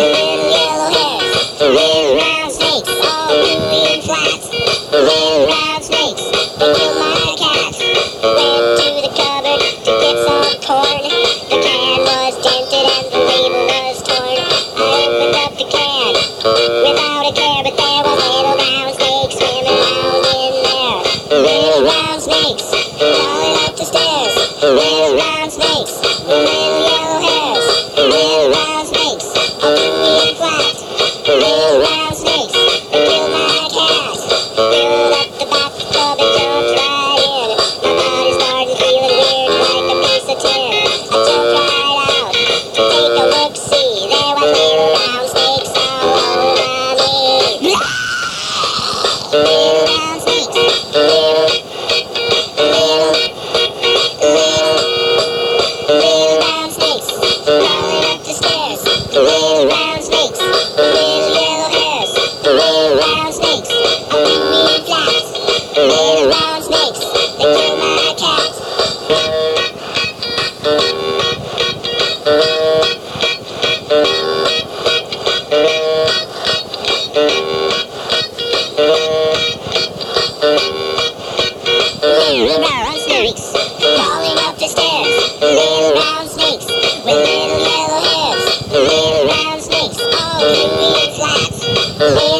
Weird yellow round snakes. All round snakes. My. Went to the cupboard to get some corn. The can was dented and the label was torn. I opened up the can without a care, but there little round snakes swimming around in there. Little round snakes crawling up the stairs. Oh.